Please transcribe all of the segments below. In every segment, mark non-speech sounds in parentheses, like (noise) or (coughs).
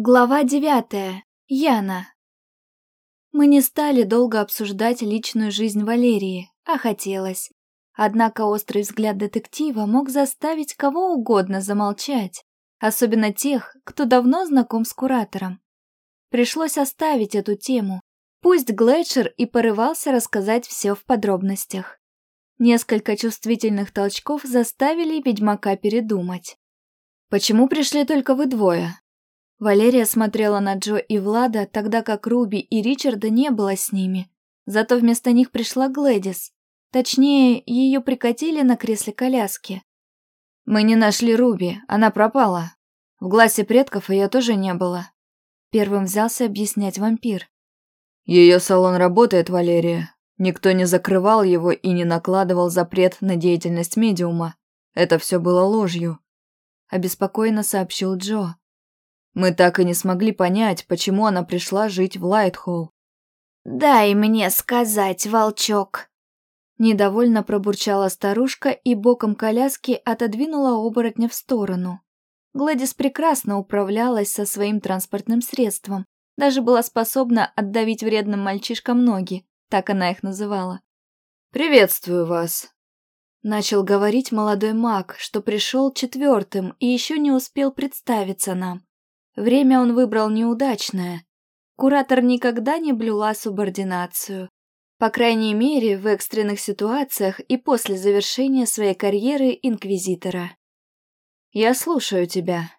Глава девятая. Яна. Мы не стали долго обсуждать личную жизнь Валерии, а хотелось. Однако острый взгляд детектива мог заставить кого угодно замолчать, особенно тех, кто давно знаком с куратором. Пришлось оставить эту тему. Пусть Глетчер и порывался рассказать все в подробностях. Несколько чувствительных толчков заставили ведьмака передумать. «Почему пришли только вы двое?» Валерия смотрела на Джо и Влада, тогда как Руби и Ричарда не было с ними. Зато вместо них пришла Глэдис. Точнее, ее прикатили на кресле коляски. «Мы не нашли Руби, она пропала. В глазе предков ее тоже не было». Первым взялся объяснять вампир. «Ее салон работает, Валерия. Никто не закрывал его и не накладывал запрет на деятельность медиума. Это все было ложью», – обеспокоенно сообщил Джо. Мы так и не смогли понять, почему она пришла жить в Лайтхолл. «Дай мне сказать, волчок!» Недовольно пробурчала старушка и боком коляски отодвинула оборотня в сторону. Гладис прекрасно управлялась со своим транспортным средством, даже была способна отдавить вредным мальчишкам ноги, так она их называла. «Приветствую вас», — начал говорить молодой маг, что пришел четвертым и еще не успел представиться нам. Время он выбрал неудачное. Куратор никогда не блюла субординацию. По крайней мере, в экстренных ситуациях и после завершения своей карьеры инквизитора. «Я слушаю тебя».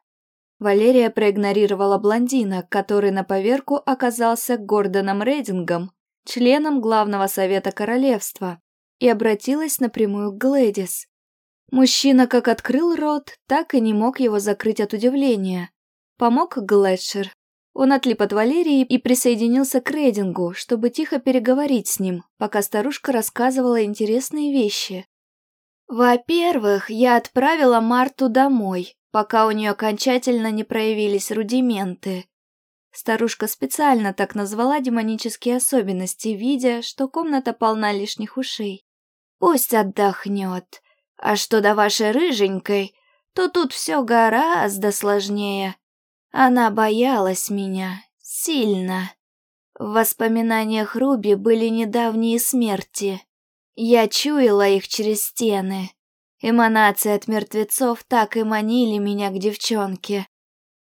Валерия проигнорировала блондина, который на поверку оказался Гордоном Рейдингом, членом главного совета королевства, и обратилась напрямую к Глэдис. Мужчина как открыл рот, так и не мог его закрыть от удивления. Помог Глетшер. Он отлип от Валерии и присоединился к Рейдингу, чтобы тихо переговорить с ним, пока старушка рассказывала интересные вещи. Во-первых, я отправила Марту домой, пока у нее окончательно не проявились рудименты. Старушка специально так назвала демонические особенности, видя, что комната полна лишних ушей. Пусть отдохнет. А что до вашей рыженькой, то тут все гораздо сложнее. Она боялась меня. Сильно. В воспоминаниях Руби были недавние смерти. Я чуяла их через стены. Эманации от мертвецов так и манили меня к девчонке.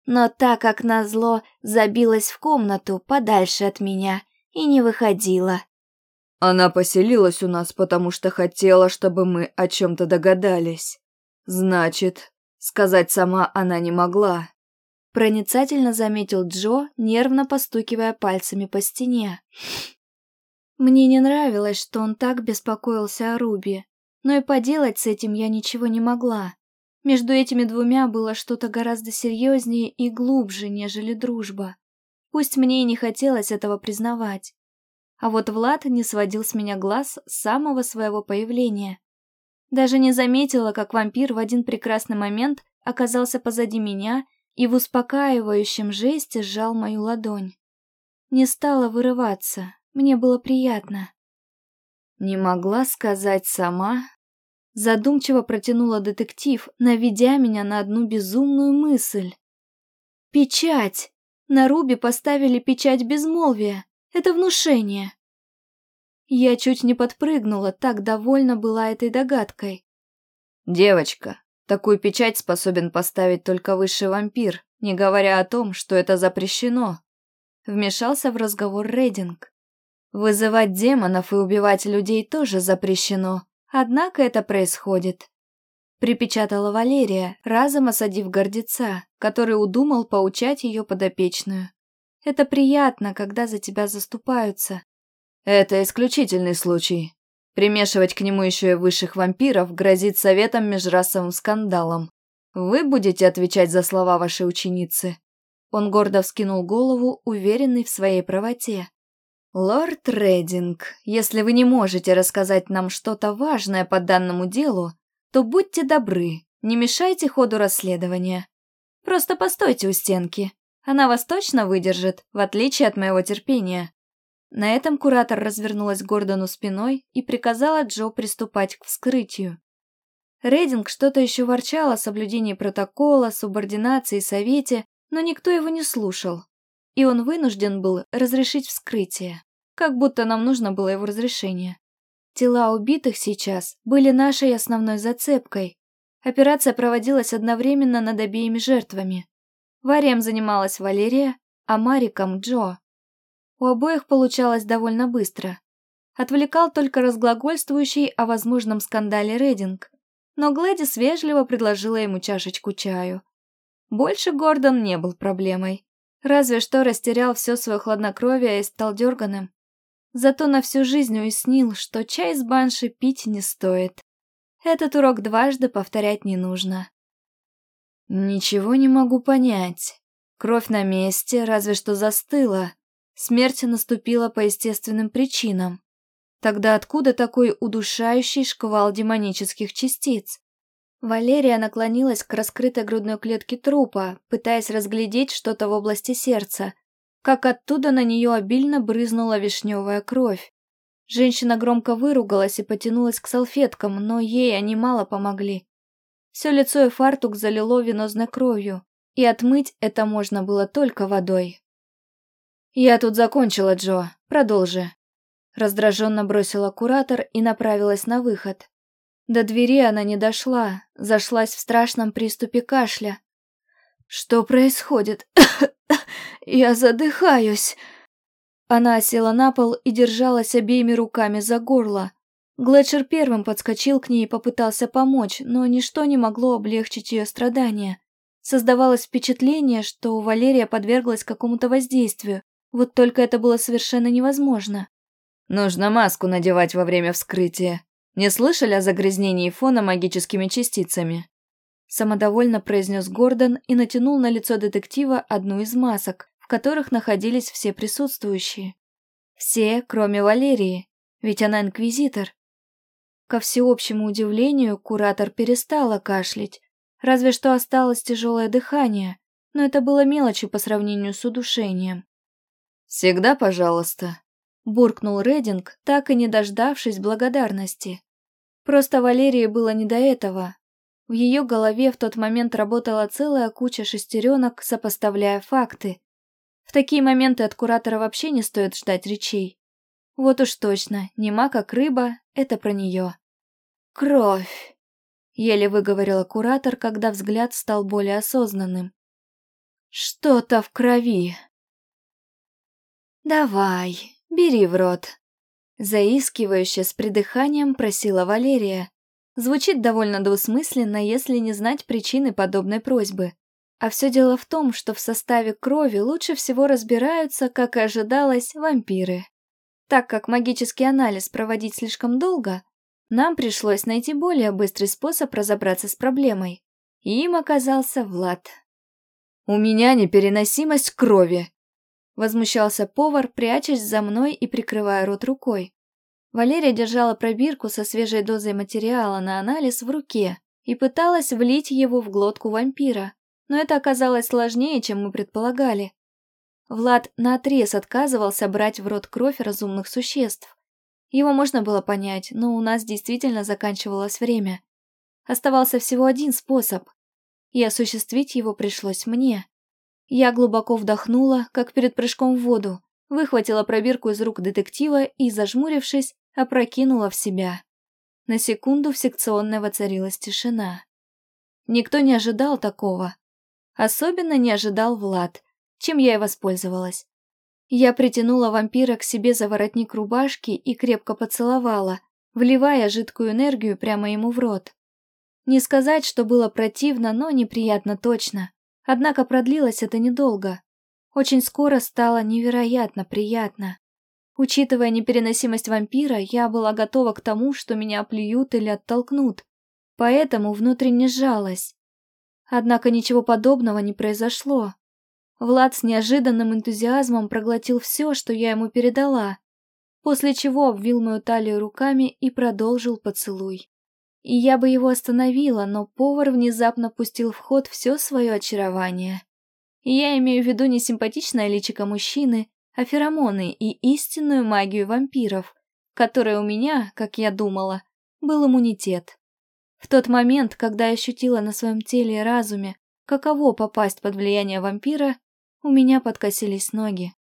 Но так как назло забилась в комнату подальше от меня и не выходила. Она поселилась у нас, потому что хотела, чтобы мы о чем-то догадались. Значит, сказать сама она не могла. Проницательно заметил Джо, нервно постукивая пальцами по стене. Мне не нравилось, что он так беспокоился о Руби, но и поделать с этим я ничего не могла. Между этими двумя было что-то гораздо серьезнее и глубже, нежели дружба. Пусть мне и не хотелось этого признавать. А вот Влад не сводил с меня глаз с самого своего появления. Даже не заметила, как вампир в один прекрасный момент оказался позади меня и в успокаивающем жесте сжал мою ладонь. Не стала вырываться, мне было приятно. Не могла сказать сама. Задумчиво протянула детектив, наведя меня на одну безумную мысль. Печать! На Руби поставили печать безмолвия. Это внушение. Я чуть не подпрыгнула, так довольна была этой догадкой. «Девочка, Такую печать способен поставить только высший вампир, не говоря о том, что это запрещено. Вмешался в разговор Рейдинг. Вызывать демонов и убивать людей тоже запрещено, однако это происходит. Припечатала Валерия, разом осадив гордеца, который удумал поучать ее подопечную. Это приятно, когда за тебя заступаются. Это исключительный случай, Примешивать к нему еще и высших вампиров грозит советом межрасовым скандалом. Вы будете отвечать за слова вашей ученицы?» Он гордо вскинул голову, уверенный в своей правоте. «Лорд Рединг, если вы не можете рассказать нам что-то важное по данному делу, то будьте добры, не мешайте ходу расследования. Просто постойте у стенки. Она вас точно выдержит, в отличие от моего терпения. На этом куратор развернулась Гордону спиной и приказала Джо приступать к вскрытию. Рейдинг что-то еще ворчал о соблюдении протокола, субординации совете, Но никто его не слушал, и он вынужден был разрешить вскрытие, как будто нам нужно было его разрешение. Тела убитых сейчас были нашей основной зацепкой. Операция проводилась одновременно над обеими жертвами. Варием занималась Валерия, а Мариком – Джо. У обоих получалось довольно быстро. Отвлекал только разглагольствующий о возможном скандале Рединг, но Глэдис вежливо предложила ему чашечку чаю. Больше Гордон не был проблемой. Разве что растерял все свое хладнокровие и стал дерганым. Зато на всю жизнь уяснил, что чай с банши пить не стоит. Этот урок дважды повторять не нужно. Ничего не могу понять. Кровь на месте, разве что застыла. Смерть наступила по естественным причинам. Тогда откуда такой удушающий шквал демонических частиц? Валерия наклонилась к раскрытой грудной клетке трупа, пытаясь разглядеть что-то в области сердца, как оттуда на нее обильно брызнула вишневая кровь. Женщина громко выругалась и потянулась к салфеткам, но ей они мало помогли. Все лицо и фартук залило венозной кровью, и отмыть это можно было только водой. «Я тут закончила, Джо. Продолжи». Раздраженно бросила куратор и направилась на выход. До двери она не дошла, зашлась в страшном приступе кашля. «Что происходит? (coughs) Я задыхаюсь!» Она села на пол и держалась обеими руками за горло. Глетчер первым подскочил к ней и попытался помочь, но ничто не могло облегчить ее страдания. Создавалось впечатление, что Валерия подверглась какому-то воздействию, вот только это было совершенно невозможно. «Нужно маску надевать во время вскрытия. Не слышали о загрязнении фона магическими частицами?» Самодовольно произнес Гордон и натянул на лицо детектива одну из масок, в которых находились все присутствующие. Все, кроме Валерии, ведь она инквизитор. Ко всеобщему удивлению, куратор перестала кашлять, разве что осталось тяжелое дыхание, но это было мелочью по сравнению с удушением. «Всегда пожалуйста», — буркнул Рединг, так и не дождавшись благодарности. Просто Валерии было не до этого, в ее голове в тот момент работала целая куча шестеренок, сопоставляя факты. В такие моменты от куратора вообще не стоит ждать речей. Вот уж точно, нема как рыба, это про нее. «Кровь!» — еле выговорила куратор, когда взгляд стал более осознанным. «Что-то в крови!» «Давай, бери в рот!» Заискивающе с придыханием просила Валерия. Звучит довольно двусмысленно, если не знать причины подобной просьбы. А все дело в том, что в составе крови лучше всего разбираются, как и ожидалось, вампиры. Так как магический анализ проводить слишком долго, нам пришлось найти более быстрый способ разобраться с проблемой. И им оказался Влад. «У меня непереносимость крови!» Возмущался повар, прячась за мной и прикрывая рот рукой. Валерия держала пробирку со свежей дозой материала на анализ в руке и пыталась влить его в глотку вампира, но это оказалось сложнее, чем мы предполагали. Влад наотрез отказывался брать в рот кровь разумных существ. Его можно было понять, но у нас действительно заканчивалось время. Оставался всего один способ, и осуществить его пришлось мне. Я глубоко вдохнула, как перед прыжком в воду, выхватила пробирку из рук детектива и, зажмурившись, опрокинула в себя. На секунду в секционной воцарилась тишина. Никто не ожидал такого. Особенно не ожидал Влад, чем я и воспользовалась. Я притянула вампира к себе за воротник рубашки и крепко поцеловала, вливая жидкую энергию прямо ему в рот. Не сказать, что было противно, но неприятно точно. Однако продлилось это недолго. Очень скоро стало невероятно приятно. Учитывая непереносимость вампира, я была готова к тому, что меня плюют или оттолкнут, поэтому внутренне сжалась. Однако ничего подобного не произошло. Влад с неожиданным энтузиазмом проглотил все, что я ему передала, после чего обвил мою талию руками и продолжил поцелуй. И я бы его остановила, но повар внезапно пустил в ход все свое очарование. Я имею в виду не симпатичное личико мужчины, а феромоны и истинную магию вампиров, которой у меня, как я думала, был иммунитет. В тот момент, когда я ощутила на своем теле и разуме, каково попасть под влияние вампира, у меня подкосились ноги.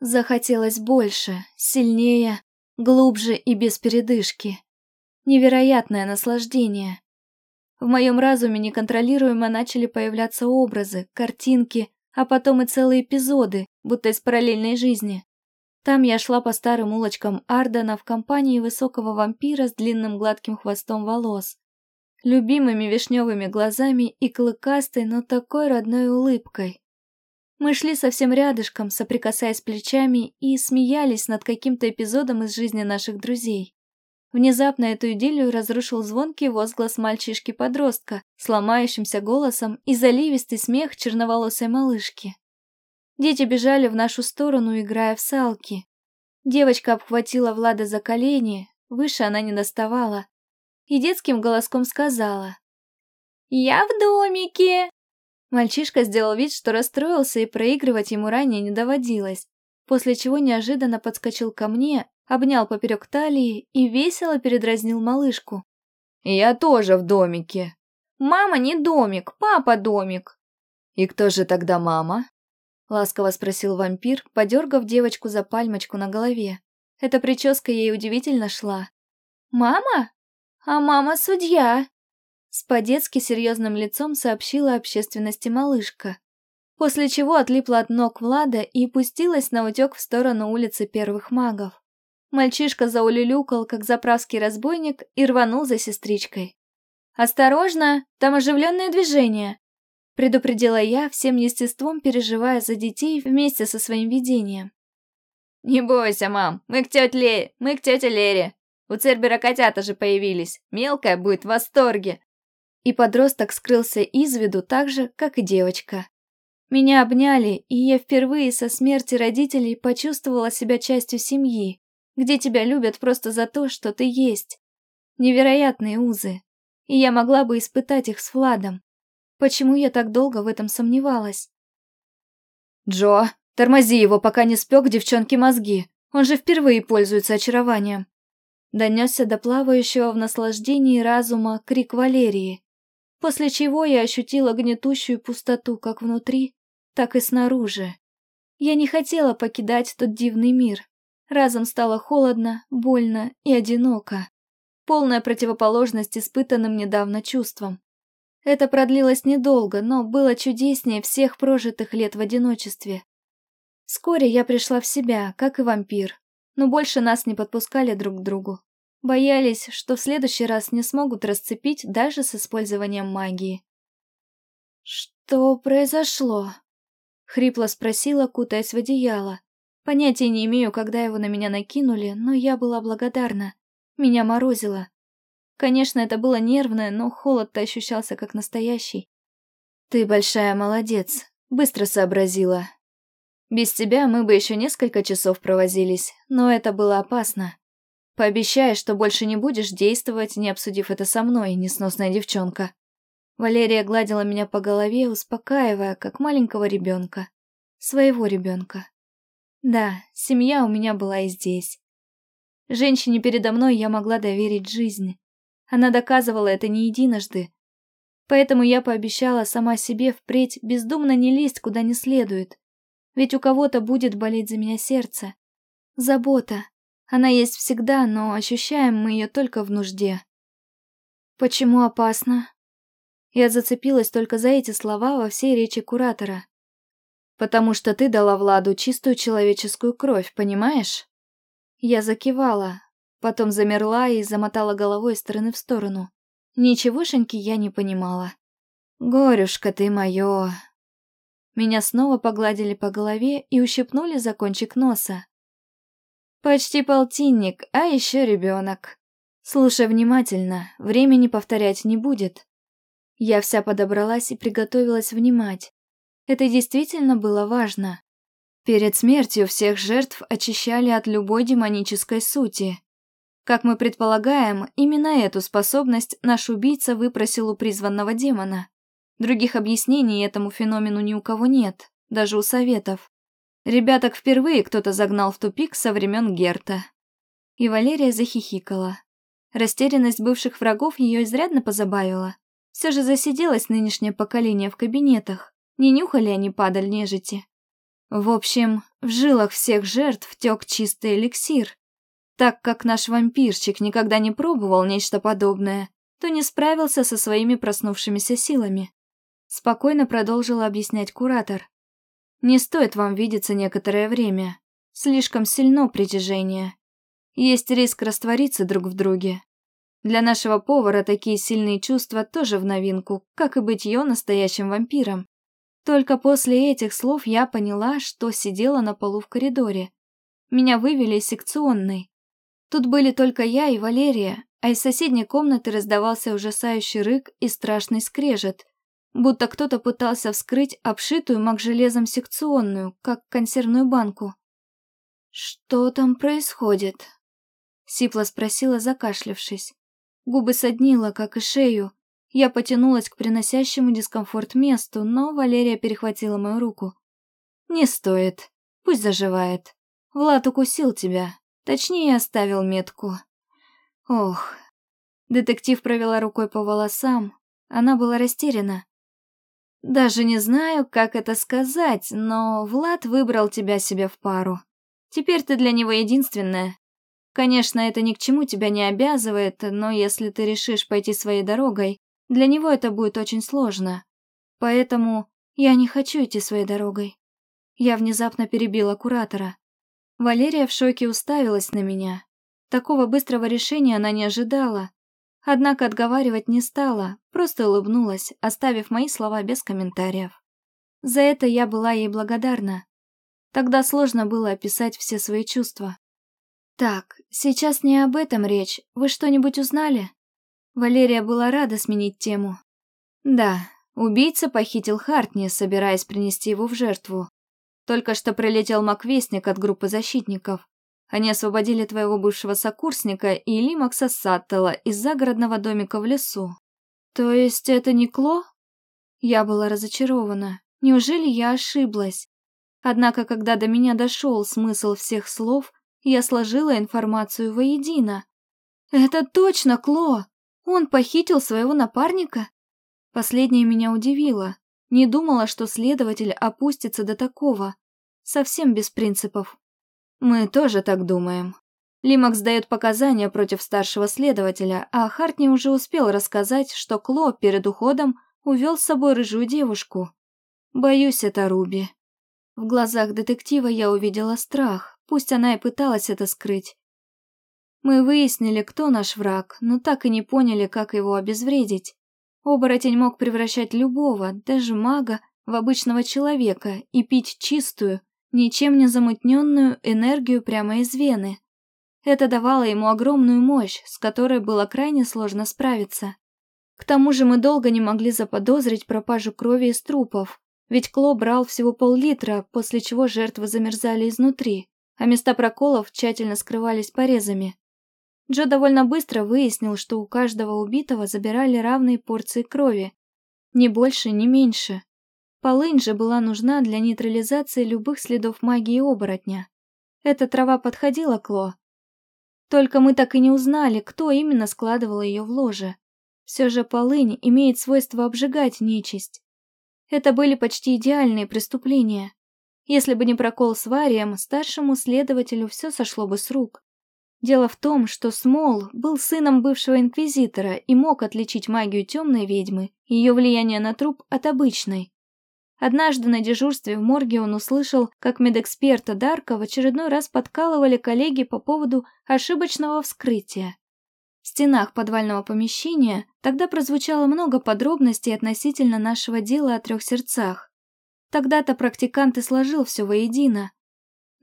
Захотелось больше, сильнее, глубже и без передышки. Невероятное наслаждение. В моем разуме неконтролируемо начали появляться образы, картинки, а потом и целые эпизоды, будто из параллельной жизни. Там я шла по старым улочкам Ардена в компании высокого вампира с длинным гладким хвостом волос, любимыми вишневыми глазами и клыкастой, но такой родной улыбкой. Мы шли совсем рядышком, соприкасаясь плечами, и смеялись над каким-то эпизодом из жизни наших друзей. Внезапно эту идиллию разрушил звонкий возглас мальчишки-подростка с ломающимся голосом и заливистый смех черноволосой малышки. Дети бежали в нашу сторону, играя в салки. Девочка обхватила Влада за колени, выше она не доставала, и детским голоском сказала «Я в домике!» Мальчишка сделал вид, что расстроился и проигрывать ему ранее не доводилось, после чего неожиданно подскочил ко мне, обнял поперек талии и весело передразнил малышку. «Я тоже в домике». «Мама не домик, папа домик». «И кто же тогда мама?» Ласково спросил вампир, подергав девочку за пальмочку на голове. Эта прическа ей удивительно шла. «Мама? А мама судья!» С по-детски серьезным лицом сообщила общественности малышка. После чего отлипла от ног Влада и пустилась на утек в сторону улицы первых магов. Мальчишка заулюлюкал, как заправский разбойник, и рванул за сестричкой. «Осторожно, там оживленное движение!» Предупредила я, всем естеством переживая за детей вместе со своим видением. «Не бойся, мам, мы к тете Лере, мы к тете Лере. У Цербера котята же появились, мелкая будет в восторге!» И подросток скрылся из виду так же, как и девочка. Меня обняли, и я впервые со смерти родителей почувствовала себя частью семьи, где тебя любят просто за то, что ты есть. Невероятные узы. И я могла бы испытать их с Владом. Почему я так долго в этом сомневалась? «Джо, тормози его, пока не спек девчонке мозги. Он же впервые пользуется очарованием». Донесся до плавающего в наслаждении разума крик Валерии, после чего я ощутила гнетущую пустоту как внутри, так и снаружи. Я не хотела покидать тот дивный мир. Разом стало холодно, больно и одиноко. Полная противоположность испытанным недавно чувствам. Это продлилось недолго, но было чудеснее всех прожитых лет в одиночестве. Вскоре я пришла в себя, как и вампир, но больше нас не подпускали друг к другу. Боялись, что в следующий раз не смогут расцепить даже с использованием магии. «Что произошло?» — хрипло спросила, кутаясь в одеяло. Понятия не имею, когда его на меня накинули, но я была благодарна. Меня морозило. Конечно, это было нервное, но холод-то ощущался как настоящий. Ты большая молодец, быстро сообразила. Без тебя мы бы еще несколько часов провозились, но это было опасно. Пообещай, что больше не будешь действовать, не обсудив это со мной, несносная девчонка. Валерия гладила меня по голове, успокаивая, как маленького ребенка. Своего ребенка. Да, семья у меня была и здесь. Женщине передо мной я могла доверить жизнь. Она доказывала это не единожды. Поэтому я пообещала сама себе впредь бездумно не лезть куда не следует. Ведь у кого-то будет болеть за меня сердце. Забота. Она есть всегда, но ощущаем мы ее только в нужде. Почему опасно? Я зацепилась только за эти слова во всей речи куратора. Потому что ты дала Владу чистую человеческую кровь, понимаешь? Я закивала, потом замерла и замотала головой из стороны в сторону. Ничегошеньки я не понимала. «Горюшка ты моё!» Меня снова погладили по голове и ущипнули за кончик носа. «Почти полтинник, а еще ребенок. Слушай внимательно, времени повторять не будет». Я вся подобралась и приготовилась внимать. Это действительно было важно. Перед смертью всех жертв очищали от любой демонической сути. Как мы предполагаем, именно эту способность наш убийца выпросил у призванного демона. Других объяснений этому феномену ни у кого нет, даже у советов. Ребяток впервые кто-то загнал в тупик со времен Герта. И Валерия захихикала. Растерянность бывших врагов ее изрядно позабавила. Все же засиделось нынешнее поколение в кабинетах. Не нюхали они падаль нежити. В общем, в жилах всех жертв тек чистый эликсир. Так как наш вампирчик никогда не пробовал нечто подобное, то не справился со своими проснувшимися силами. Спокойно продолжила объяснять куратор. Не стоит вам видеться некоторое время. Слишком сильно притяжение. Есть риск раствориться друг в друге. Для нашего повара такие сильные чувства тоже в новинку, как и быть ее настоящим вампиром. Только после этих слов я поняла, что сидела на полу в коридоре. Меня вывели из секционной. Тут были только я и Валерия, а из соседней комнаты раздавался ужасающий рык и страшный скрежет, будто кто-то пытался вскрыть обшитую маг-железом секционную, как консервную банку. «Что там происходит?» Сипла спросила, закашлявшись. Губы соднила, как и шею, я потянулась к приносящему дискомфорт месту, но Валерия перехватила мою руку. «Не стоит. Пусть заживает. Влад укусил тебя. Точнее, оставил метку. Ох». Детектив провела рукой по волосам. Она была растеряна. «Даже не знаю, как это сказать, но Влад выбрал тебя себе в пару. Теперь ты для него единственная. Конечно, это ни к чему тебя не обязывает, но если ты решишь пойти своей дорогой, для него это будет очень сложно. Поэтому я не хочу идти своей дорогой. Я внезапно перебила куратора. Валерия в шоке уставилась на меня. Такого быстрого решения она не ожидала. Однако отговаривать не стала, просто улыбнулась, оставив мои слова без комментариев. За это я была ей благодарна. Тогда сложно было описать все свои чувства. «Так, сейчас не об этом речь. Вы что-нибудь узнали?» Валерия была рада сменить тему. Да, убийца похитил Хартни, собираясь принести его в жертву. Только что прилетел Маквестник от группы защитников. Они освободили твоего бывшего сокурсника и Лимакса Саттела из загородного домика в лесу. То есть это не Кло? Я была разочарована. Неужели я ошиблась? Однако, когда до меня дошел смысл всех слов, я сложила информацию воедино. Это точно Кло! Он похитил своего напарника? Последнее меня удивило. Не думала, что следователь опустится до такого. Совсем без принципов. Мы тоже так думаем. Лимакс дает показания против старшего следователя, а Хартни уже успел рассказать, что Кло перед уходом увел с собой рыжую девушку. Боюсь, это Руби. В глазах детектива я увидела страх, пусть она и пыталась это скрыть. Мы выяснили, кто наш враг, но так и не поняли, как его обезвредить. Оборотень мог превращать любого, даже мага, в обычного человека и пить чистую, ничем не замутненную энергию прямо из вены. Это давало ему огромную мощь, с которой было крайне сложно справиться. К тому же мы долго не могли заподозрить пропажу крови из трупов, ведь Кло брал всего пол-литра, после чего жертвы замерзали изнутри, а места проколов тщательно скрывались порезами. Джо довольно быстро выяснил, что у каждого убитого забирали равные порции крови. Ни больше, ни меньше. Полынь же была нужна для нейтрализации любых следов магии оборотня. Эта трава подходила к Ло. Только мы так и не узнали, кто именно складывал ее в ложе. Все же полынь имеет свойство обжигать нечисть. Это были почти идеальные преступления. Если бы не прокол с Варием, старшему следователю все сошло бы с рук. Дело в том, что Смол был сыном бывшего инквизитора и мог отличить магию темной ведьмы и ее влияние на труп от обычной. Однажды на дежурстве в морге он услышал, как медэксперта Дарка в очередной раз подкалывали коллеги по поводу ошибочного вскрытия. В стенах подвального помещения тогда прозвучало много подробностей относительно нашего дела о трех сердцах. Тогда-то практикант и сложил все воедино,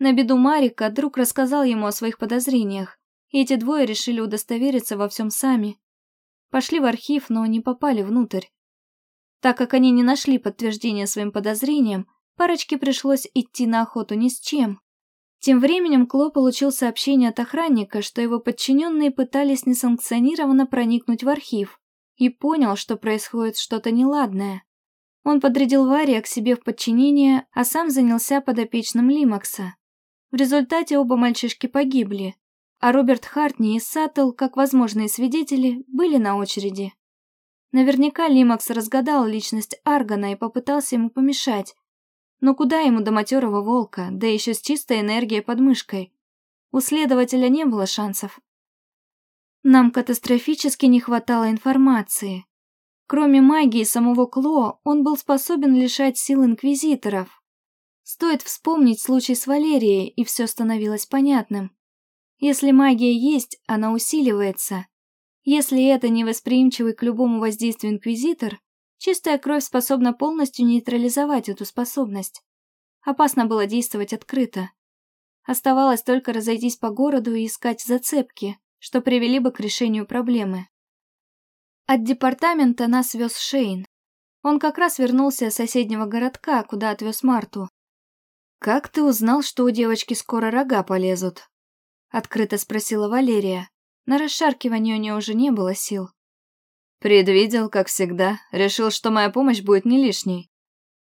на беду Марика друг рассказал ему о своих подозрениях, и эти двое решили удостовериться во всем сами. Пошли в архив, но не попали внутрь. Так как они не нашли подтверждения своим подозрениям, парочке пришлось идти на охоту ни с чем. Тем временем Кло получил сообщение от охранника, что его подчиненные пытались несанкционированно проникнуть в архив, и понял, что происходит что-то неладное. Он подрядил Вария к себе в подчинение, а сам занялся подопечным Лимакса. В результате оба мальчишки погибли, а Роберт Хартни и Саттл, как возможные свидетели, были на очереди. Наверняка Лимакс разгадал личность Аргана и попытался ему помешать. Но куда ему до матерого волка, да еще с чистой энергией под мышкой? У следователя не было шансов. Нам катастрофически не хватало информации. Кроме магии самого Кло, он был способен лишать сил инквизиторов. Стоит вспомнить случай с Валерией, и все становилось понятным. Если магия есть, она усиливается. Если это невосприимчивый к любому воздействию инквизитор, чистая кровь способна полностью нейтрализовать эту способность. Опасно было действовать открыто. Оставалось только разойтись по городу и искать зацепки, что привели бы к решению проблемы. От департамента нас вез Шейн. Он как раз вернулся из соседнего городка, куда отвез Марту. «Как ты узнал, что у девочки скоро рога полезут?» Открыто спросила Валерия. На расшаркивание у нее уже не было сил. «Предвидел, как всегда. Решил, что моя помощь будет не лишней».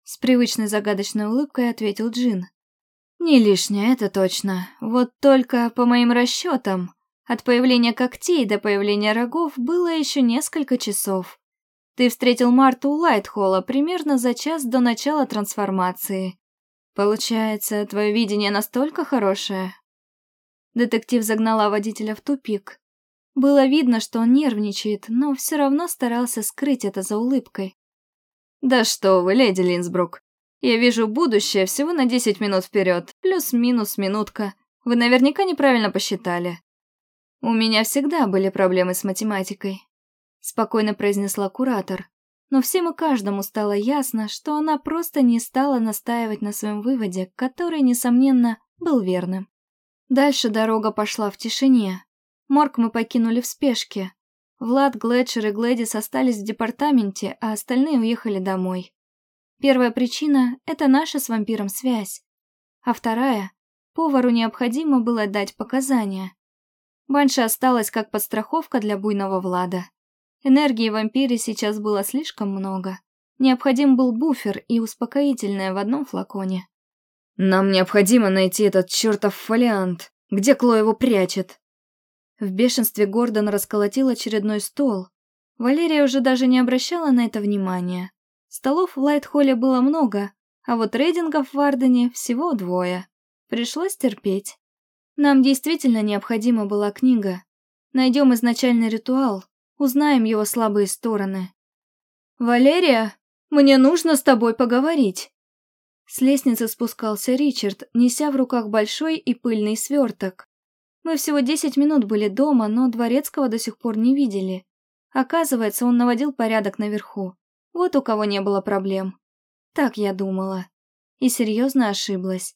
С привычной загадочной улыбкой ответил Джин. «Не лишняя, это точно. Вот только, по моим расчетам, от появления когтей до появления рогов было еще несколько часов. Ты встретил Марту у Лайтхолла примерно за час до начала трансформации. Получается, твое видение настолько хорошее? Детектив загнала водителя в тупик. Было видно, что он нервничает, но все равно старался скрыть это за улыбкой. «Да что вы, леди Линсбрук, я вижу будущее всего на 10 минут вперед, плюс-минус минутка. Вы наверняка неправильно посчитали. «У меня всегда были проблемы с математикой», — спокойно произнесла куратор. Но всем и каждому стало ясно, что она просто не стала настаивать на своем выводе, который, несомненно, был верным. Дальше дорога пошла в тишине. Морг мы покинули в спешке. Влад, Глетчер и Глэдис остались в департаменте, а остальные уехали домой. Первая причина – это наша с вампиром связь. А вторая – повару необходимо было дать показания. Банша осталась как подстраховка для буйного Влада. Энергии в вампире сейчас было слишком много. Необходим был буфер и успокоительное в одном флаконе. «Нам необходимо найти этот чертов фолиант. Где Кло его прячет?» В бешенстве Гордон расколотил очередной стол. Валерия уже даже не обращала на это внимания. Столов в Лайтхолле было много, а вот рейдингов в Вардене всего двое. Пришлось терпеть. Нам действительно необходима была книга. Найдем изначальный ритуал, узнаем его слабые стороны. «Валерия, мне нужно с тобой поговорить!» С лестницы спускался Ричард, неся в руках большой и пыльный сверток. Мы всего десять минут были дома, но Дворецкого до сих пор не видели. Оказывается, он наводил порядок наверху. Вот у кого не было проблем. Так я думала. И серьезно ошиблась.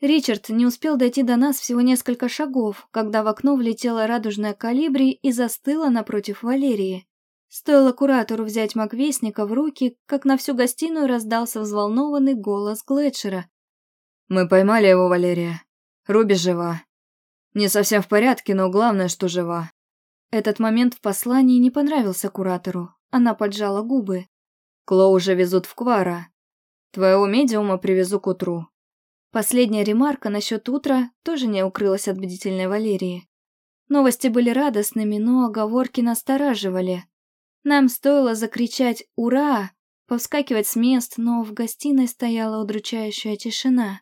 Ричард не успел дойти до нас всего несколько шагов, когда в окно влетела радужная калибри и застыла напротив Валерии. Стоило куратору взять Маквестника в руки, как на всю гостиную раздался взволнованный голос Глетчера. «Мы поймали его, Валерия. Руби жива. Не совсем в порядке, но главное, что жива». Этот момент в послании не понравился куратору. Она поджала губы. «Кло уже везут в Квара. Твоего медиума привезу к утру. Последняя ремарка насчет утра тоже не укрылась от бдительной Валерии. Новости были радостными, но оговорки настораживали. Нам стоило закричать «Ура!», повскакивать с мест, но в гостиной стояла удручающая тишина.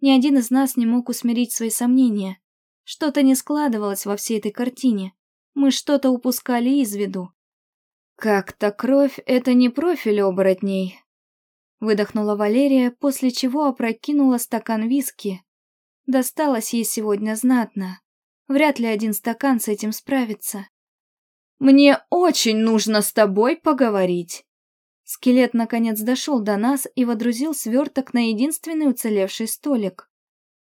Ни один из нас не мог усмирить свои сомнения. Что-то не складывалось во всей этой картине. Мы что-то упускали из виду. «Как-то кровь — это не профиль оборотней», Выдохнула Валерия, после чего опрокинула стакан виски. Досталось ей сегодня знатно. Вряд ли один стакан с этим справится. «Мне очень нужно с тобой поговорить!» Скелет наконец дошел до нас и водрузил сверток на единственный уцелевший столик.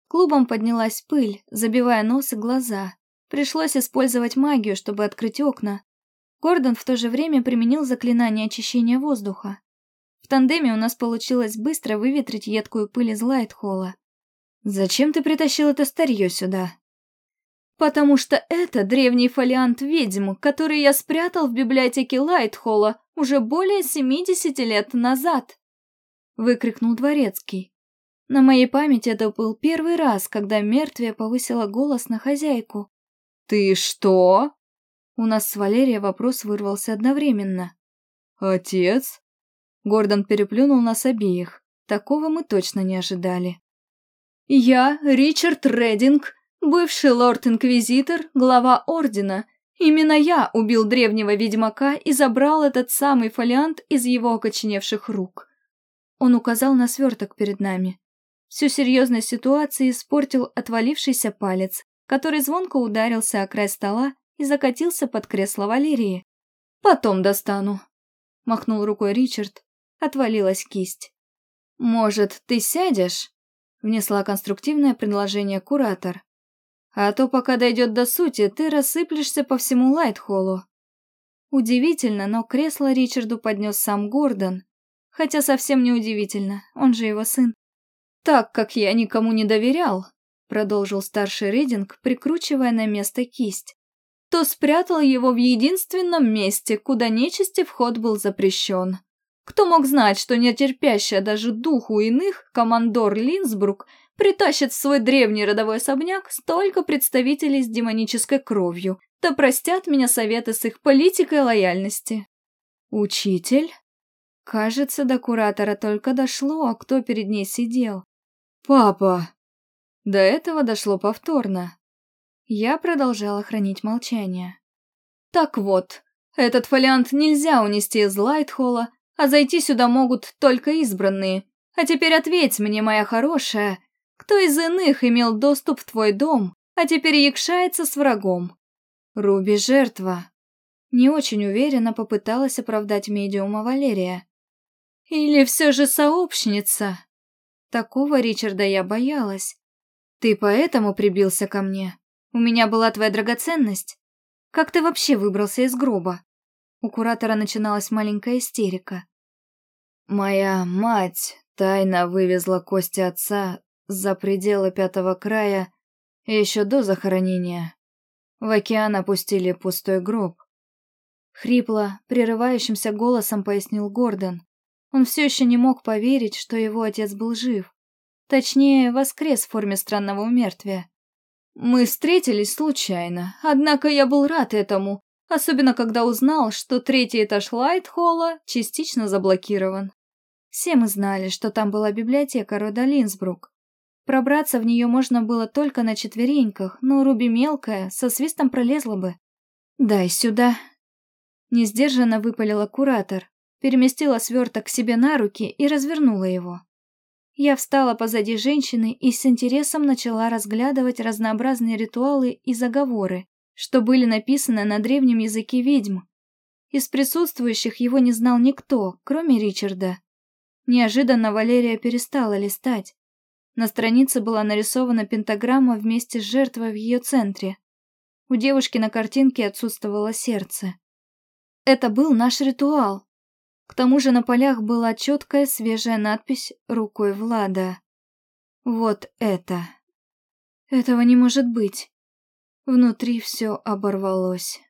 Клубом поднялась пыль, забивая нос и глаза. Пришлось использовать магию, чтобы открыть окна. Гордон в то же время применил заклинание очищения воздуха. В тандеме у нас получилось быстро выветрить едкую пыль из Лайтхолла. «Зачем ты притащил это старье сюда?» «Потому что это древний фолиант ведьм, который я спрятал в библиотеке Лайтхолла уже более 70 лет назад!» Выкрикнул Дворецкий. На моей памяти это был первый раз, когда мертвия повысила голос на хозяйку. «Ты что?» У нас с Валерией вопрос вырвался одновременно. Отец? Гордон переплюнул нас обеих. Такого мы точно не ожидали. Я, Ричард Рединг, бывший лорд-инквизитор, глава Ордена. Именно я убил древнего ведьмака и забрал этот самый фолиант из его окоченевших рук. Он указал на сверток перед нами. Всю серьезность ситуации испортил отвалившийся палец, который звонко ударился о край стола и закатился под кресло Валерии. «Потом достану», — махнул рукой Ричард. Отвалилась кисть. «Может, ты сядешь?» — внесла конструктивное предложение куратор. «А то, пока дойдет до сути, ты рассыплешься по всему Лайтхоллу». Удивительно, но кресло Ричарду поднес сам Гордон. Хотя совсем не удивительно, он же его сын. «Так как я никому не доверял», — продолжил старший Рейдинг, прикручивая на место кисть, то спрятал его в единственном месте, куда нечисти вход был запрещен. Кто мог знать, что нетерпящая даже духу иных командор Линсбрук притащит в свой древний родовой особняк столько представителей с демонической кровью, да простят меня советы с их политикой лояльности. Учитель? Кажется, до куратора только дошло, а кто перед ней сидел. Папа! До этого дошло повторно. Я продолжала хранить молчание. Так вот, этот фолиант нельзя унести из Лайтхолла, а зайти сюда могут только избранные. А теперь ответь мне, моя хорошая, кто из иных имел доступ в твой дом, а теперь якшается с врагом? Руби жертва. Не очень уверенно попыталась оправдать медиума Валерия. Или все же сообщница? Такого Ричарда я боялась. Ты поэтому прибился ко мне? У меня была твоя драгоценность? Как ты вообще выбрался из гроба? У куратора начиналась маленькая истерика. Моя мать тайно вывезла кости отца за пределы пятого края еще до захоронения. В океан опустили пустой гроб. Хрипло, прерывающимся голосом пояснил Гордон. Он все еще не мог поверить, что его отец был жив. Точнее, воскрес в форме странного умертвия. Мы встретились случайно, однако я был рад этому, особенно когда узнал, что третий этаж Лайтхолла частично заблокирован. Все мы знали, что там была библиотека рода Линсбрук. Пробраться в нее можно было только на четвереньках, но Руби мелкая, со свистом пролезла бы. «Дай сюда!» Несдержанно выпалила куратор, переместила сверток себе на руки и развернула его. Я встала позади женщины и с интересом начала разглядывать разнообразные ритуалы и заговоры, что были написаны на древнем языке ведьм. Из присутствующих его не знал никто, кроме Ричарда. Неожиданно Валерия перестала листать. На странице была нарисована пентаграмма вместе с жертвой в ее центре. У девушки на картинке отсутствовало сердце. Это был наш ритуал, к тому же на полях была четкая свежая надпись рукой Влада. Вот это. Этого не может быть. Внутри все оборвалось.